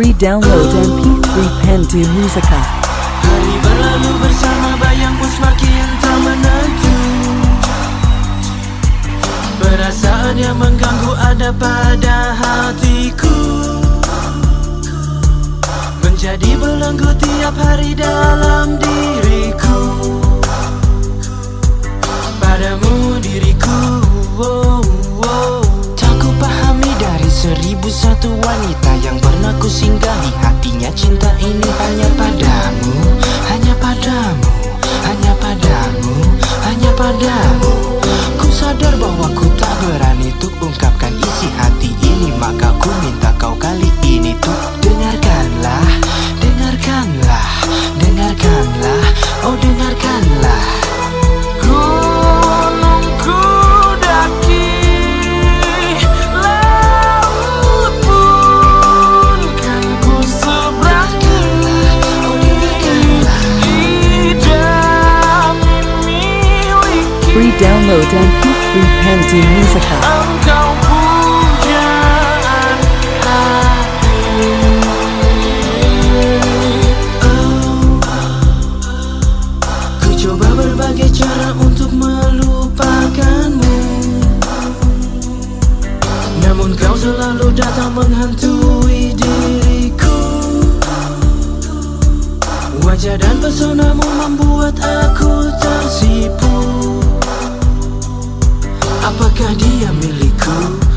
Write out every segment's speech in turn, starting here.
Free download MP3 Pandu Musica. Hari berlalu bersama bayang pun semakin tak menentu Perasaan yang mengganggu ada pada hatiku Menjadi belenggu tiap hari dalam diriku Padamu diriku oh, oh. Tak ku pahami dari seribu satu wanita yang pernah ku singgahi Hatinya. Cinta ini hanya padamu, hanya padamu, hanya padamu, hanya padamu. Ku sadar bahwa ku tak berani untuk ungkapkan isi hati ini Maka download MP3 Pandu Musica. Engkau pujaan hati Oh, Ku coba berbagai cara untuk melupakanmu. Namun kau selalu datang menghantui diriku. Wajah dan pesonamu membuat aku tersipu Apakah dia milikku?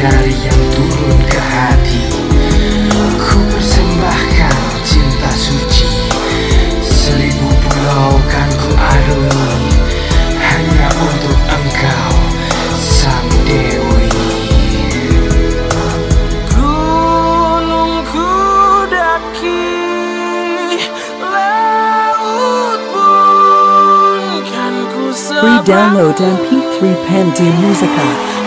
Bidadari yang turun ke hati Ku persembahkan cinta suci Seribu pulau kan ku Hanya untuk engkau sang dewi Gunungku daki Laut pun kan ku Free download MP3 Pandu Musica.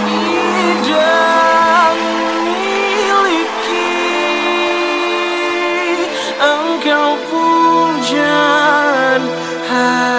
Engkau pujaan hati